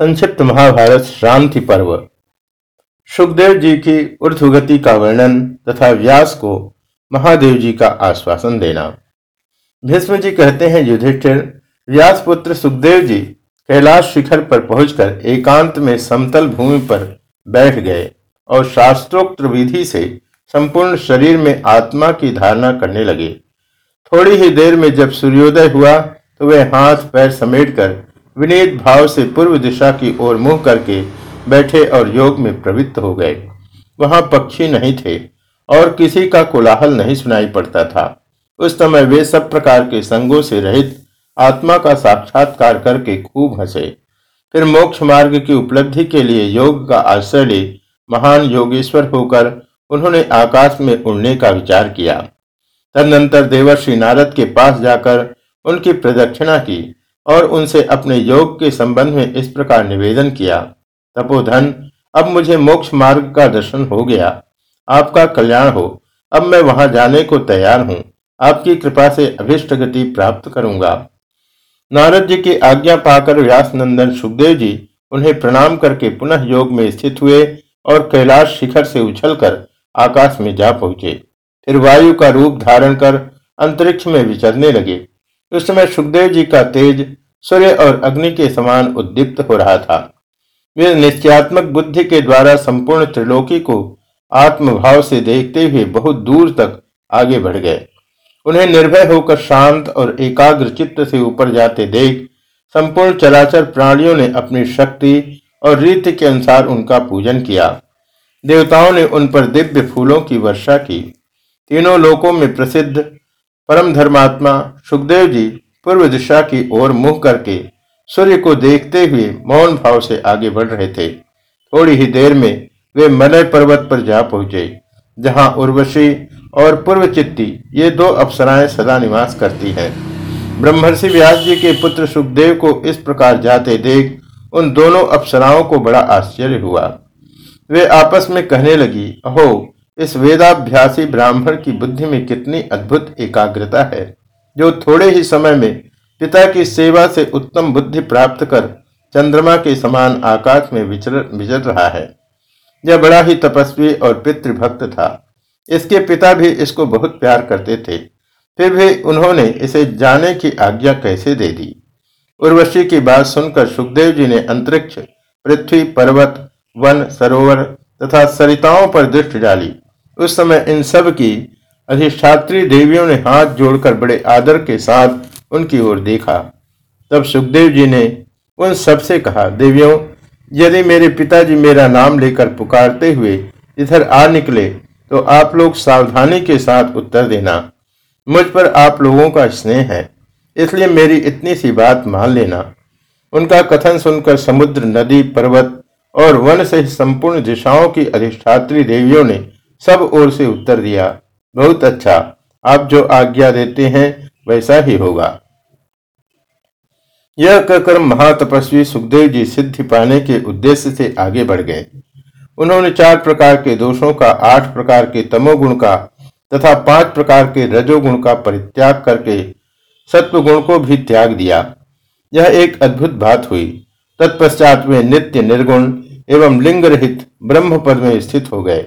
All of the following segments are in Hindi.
संक्षिप्त महाभारत शांति पर्व। सुखदेव जी की ऊर्धगति का वर्णन तथा व्यास को महादेव जी का आश्वासन देना। भीष्म जी कहते हैं, युधिष्ठिर, व्यास पुत्र सुखदेव जी कैलाश शिखर पर पहुंचकर एकांत में समतल भूमि पर बैठ गए और शास्त्रोक्त विधि से संपूर्ण शरीर में आत्मा की धारणा करने लगे। थोड़ी ही देर में जब सूर्योदय हुआ तो वे हाथ पैर समेटकर विनीत भाव से पूर्व दिशा की ओर मुँह करके बैठे और योग में प्रवृत्त हो गए। वहाँ पक्षी नहीं थे और किसी का कोलाहल नहीं सुनाई पड़ता था। उस समय वे सब प्रकार के संगों से रहित आत्मा का साक्षात्कार करके खूब हंसे। फिर मोक्ष मार्ग की उपलब्धि के लिए योग का आश्रय ले महान योगेश्वर होकर उन्होंने आकाश में उड़ने का विचार किया। तदनंतर देवर्षि नारद के पास जाकर उनकी प्रदक्षिणा की। और उनसे अपने योग के संबंध में इस प्रकार निवेदन किया तपोधन अब मुझे मोक्ष मार्ग का दर्शन हो गया। आपका कल्याण हो। अब मैं वहाँ जाने को तैयार हूँ। आपकी कृपा से अभिष्ट गति प्राप्त करूँगा। नारद जी की आज्ञा पाकर व्यास नंदन सुखदेव जी उन्हें प्रणाम करके पुनः योग में स्थित हुए और कैलाश शिखर से उछलकर आकाश में जा पहुँचे। फिर वायु का रूप धारण कर अंतरिक्ष में विचरने लगे। उस समय सुखदेव जी का तेज सूर्य और अग्नि के समान उद्दीप्त हो रहा था। वे निश्चयात्मक बुद्धि के द्वारा संपूर्ण त्रिलोकी को आत्मभाव से देखते हुए बहुत दूर तक आगे बढ़ गए। उन्हें निर्भय होकर शांत और एकाग्र चित्त से ऊपर जाते देख संपूर्ण चराचर प्राणियों ने अपनी शक्ति और रीति के अनुसार उनका पूजन किया। देवताओं ने उन पर दिव्य फूलों की वर्षा की। तीनों लोकों में प्रसिद्ध परम धर्मात्मा सुखदेव जी पूर्व दिशा की ओर मुँह करके सूर्य को देखते हुए मौन भाव से आगे बढ़ रहे थे। थोड़ी ही देर में वे मलय पर्वत पर जा पहुँचे, जहाँ उर्वशी और पूर्व चित्ती ये दो अप्सराएँ सदा निवास करती हैं। ब्रह्मर्षि व्यास जी के पुत्र सुखदेव को इस प्रकार जाते देख उन दोनों अप्सराओं को बड़ा आश्चर्य हुआ। वे आपस में कहने लगी, अहो इस वेदाभ्यासी ब्राह्मण की बुद्धि में कितनी अद्भुत एकाग्रता है, जो थोड़े ही समय में पिता की सेवा से उत्तम बुद्धि प्राप्त कर चंद्रमा के समान आकाश में विचर विचर रहा है। यह बड़ा ही तपस्वी और पितृभक्त था। इसके पिता भी इसको बहुत प्यार करते थे। फिर भी उन्होंने इसे जाने की आज्ञा कैसे दे दी? उर्वशी की बात सुनकर सुखदेव जी ने अंतरिक्ष, पृथ्वी, पर्वत, वन, सरोवर तथा सरिताओं पर दृष्टि डाली। उस समय इन सब की अधिष्ठात्री देवियों ने हाथ जोड़कर बड़े आदर के साथ उनकी ओर देखा। तब सुखदेव जी ने उन सबसे कहा, देवियों, यदि मेरे पिताजी मेरा नाम लेकर पुकारते हुए इधर आ निकले तो आप लोग सावधानी के साथ उत्तर देना। मुझ पर आप लोगों का स्नेह है, इसलिए मेरी इतनी सी बात मान लेना। उनका कथन सुनकर समुद्र, नदी, पर्वत और वन से संपूर्ण दिशाओं की अधिष्ठात्री देवियों ने सब ओर से उत्तर दिया, बहुत अच्छा आप जो आज्ञा देते हैं, वैसा ही होगा। यह कहकर महातपस्वी सुखदेव जी सिद्धि पाने के उद्देश्य से आगे बढ़ गए। उन्होंने चार प्रकार के दोषों का, आठ प्रकार के तमोगुण का तथा पाँच प्रकार के रजोगुण का परित्याग करके सत्व गुण को भी त्याग दिया। यह एक अद्भुत बात हुई। तत्पश्चात वे नित्य निर्गुण एवं लिंग रहित ब्रह्म पद में स्थित हो गए।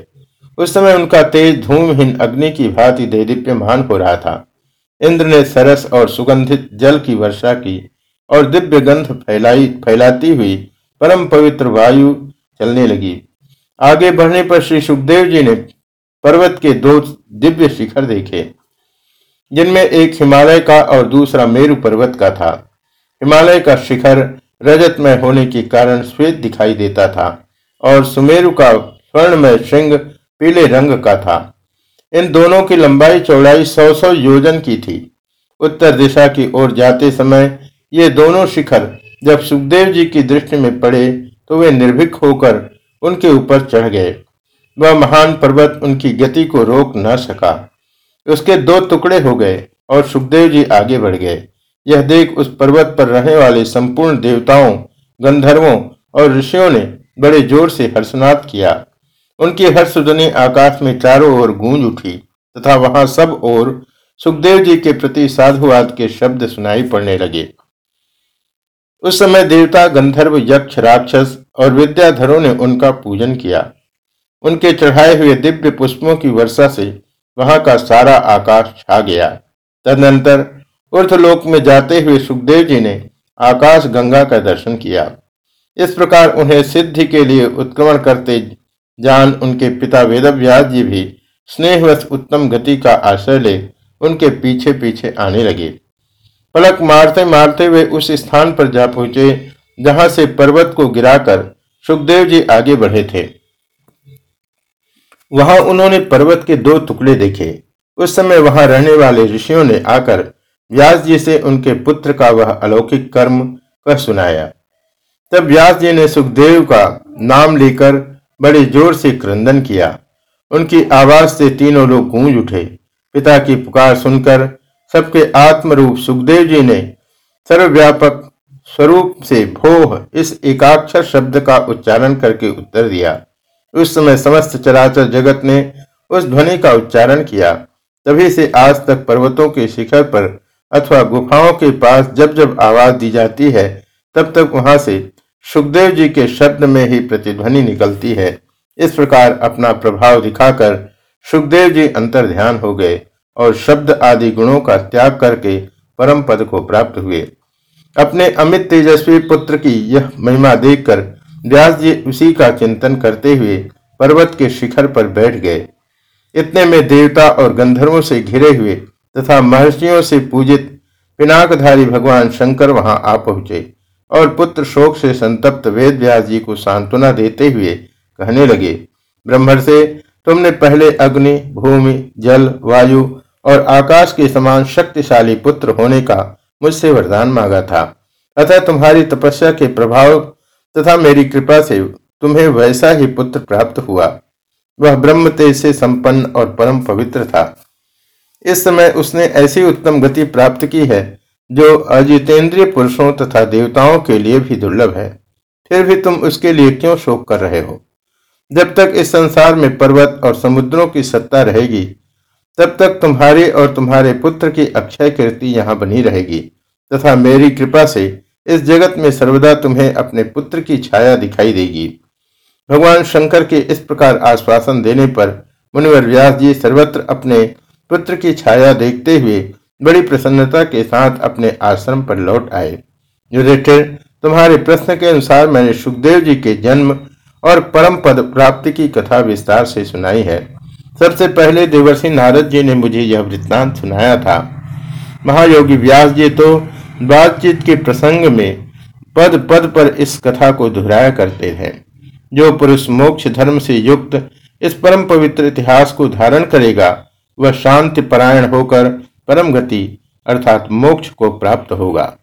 उस समय उनका तेज धूमहीन अग्नि की भांति देदीप्यमान हो रहा था। इंद्र ने सरस और सुगंधित जल की वर्षा की और दिव्य गंध फैलाई, फैलाती हुई परम पवित्र वायु चलने लगी। आगे बढ़ने पर श्री सुखदेव जी ने पर्वत के दो दिव्य शिखर देखे, जिनमें एक हिमालय का और दूसरा मेरु पर्वत का था। हिमालय का शिखर रजतमय होने के कारण श्वेत दिखाई देता था और सुमेरु का स्वर्णमय श्रृंग पीले रंग का था। इन दोनों की लंबाई चौड़ाई सौ सौ योजन की थी। उत्तर दिशा की ओर जाते समय ये दोनों शिखर जब सुखदेव जी की दृष्टि में पड़े तो वे निर्भीक होकर उनके ऊपर चढ़ गए। वह महान पर्वत उनकी गति को रोक न सका। उसके दो टुकड़े हो गए और सुखदेव जी आगे बढ़ गए। यह देख उस पर्वत पर रहने वाले संपूर्ण देवताओं, गंधर्वों और ऋषियों ने बड़े ज़ोर से हर्षनाथ किया। उनकी हर्षध्वनि आकाश में चारों ओर गूंज उठी, तथा वहाँ सब ओर सुखदेव जी के प्रति साधुवाद के शब्द सुनाई पड़ने लगे। उस समय देवता, गंधर्व, यक्ष, राक्षस और विद्याधरों ने उनका पूजन किया। उनके चढ़ाए हुए दिव्य पुष्पों की वर्षा से वहाँ का सारा आकाश छा गया। तदनंतर उर्धलोक में जाते हुए सुखदेव जी ने आकाश गंगा का दर्शन किया। इस प्रकार उन्हें सिद्धि के लिए उत्क्रमण करते जान उनके पिता वेदव्यास जी भी स्नेहवश उत्तम गति का आश्रय ले उनके पीछे पीछे आने लगे। पलक मारते मारते वे उस स्थान पर जा पहुँचे, जहाँ से पर्वत को गिराकर सुखदेव जी आगे बढ़े थे। वहाँ उन्होंने पर्वत के दो टुकड़े देखे। उस समय वहाँ रहने वाले ऋषियों ने आकर व्यास जी से उनके पुत्र का वह अलौकिक कर्म कह सुनाया। तब व्यास जी ने सुखदेव का नाम लेकर बड़े ज़ोर से क्रंदन किया। उनकी आवाज़ से तीनों लोग गूंज उठे। पिता की पुकार सुनकर सबके आत्मरूप सुखदेव जी ने सर्वव्यापक स्वरूप से भोह इस एकाक्षर शब्द का उच्चारण करके उत्तर दिया। उस समय समस्त चराचर जगत ने उस ध्वनि का उच्चारण किया। तभी से आज तक पर्वतों के शिखर पर अथवा गुफाओं के पास जब जब आवाज़ दी जाती है, तब तक वहाँ से सुखदेव जी के शब्द में ही प्रतिध्वनि निकलती है। इस प्रकार अपना प्रभाव दिखाकर सुखदेव जी अंतर ध्यान हो गए और शब्द आदि गुणों का त्याग करके परम पद को प्राप्त हुए। अपने अमित तेजस्वी पुत्र की यह महिमा देखकर व्यास जी उसी का चिंतन करते हुए पर्वत के शिखर पर बैठ गए। इतने में देवता और गंधर्वों से घिरे हुए तथा महर्षियों से पूजित पिनाकधारी भगवान शंकर वहाँ आ पहुँचे। और पुत्र शोक से संतप्त वेद व्यास जी को सांत्वना देते हुए कहने लगे ब्रह्मण से तुमने पहले अग्नि, भूमि, जल, वायु और आकाश के समान शक्तिशाली पुत्र होने का मुझसे वरदान मांगा था। अतः तुम्हारी तपस्या के प्रभाव तथा मेरी कृपा से तुम्हें वैसा ही पुत्र प्राप्त हुआ। वह ब्रह्म तेज से संपन्न और परम पवित्र था। इस समय उसने ऐसी उत्तम गति प्राप्त की है जो अजितेंद्रिय पुरुषों तथा देवताओं के लिए भी दुर्लभ है। फिर भी तुम उसके लिए क्यों शोक कर रहे हो? जब तक इस संसार में पर्वत और समुद्रों की सत्ता रहेगी, तब तक तुम्हारे और तुम्हारे पुत्र की अक्षय कीर्ति यहाँ बनी रहेगी, तथा मेरी कृपा से इस जगत में सर्वदा तुम्हें अपने पुत्र की छाया दिखाई देगी। भगवान शंकर के इस प्रकार आश्वासन देने पर मुनिवर व्यास जी सर्वत्र अपने पुत्र की छाया देखते हुए बड़ी प्रसन्नता के साथ अपने आश्रम पर लौट आए। युधिष्ठिर, तुम्हारे प्रश्न के अनुसार मैंने सुखदेव जी के जन्म और परम पद प्राप्ति की कथा विस्तार से सुनाई है। सबसे पहले देवर्षि नारद जी ने मुझे यह वृत्तांत सुनाया था। महायोगी व्यास जी तो बातचीत के प्रसंग में पद पद पर इस कथा को दोहराया करते हैं, जो पुरुष मोक्ष धर्म से युक्त इस परम पवित्र इतिहास को धारण करेगा। वह शांति परायण होकर परम गति अर्थात मोक्ष को प्राप्त होगा।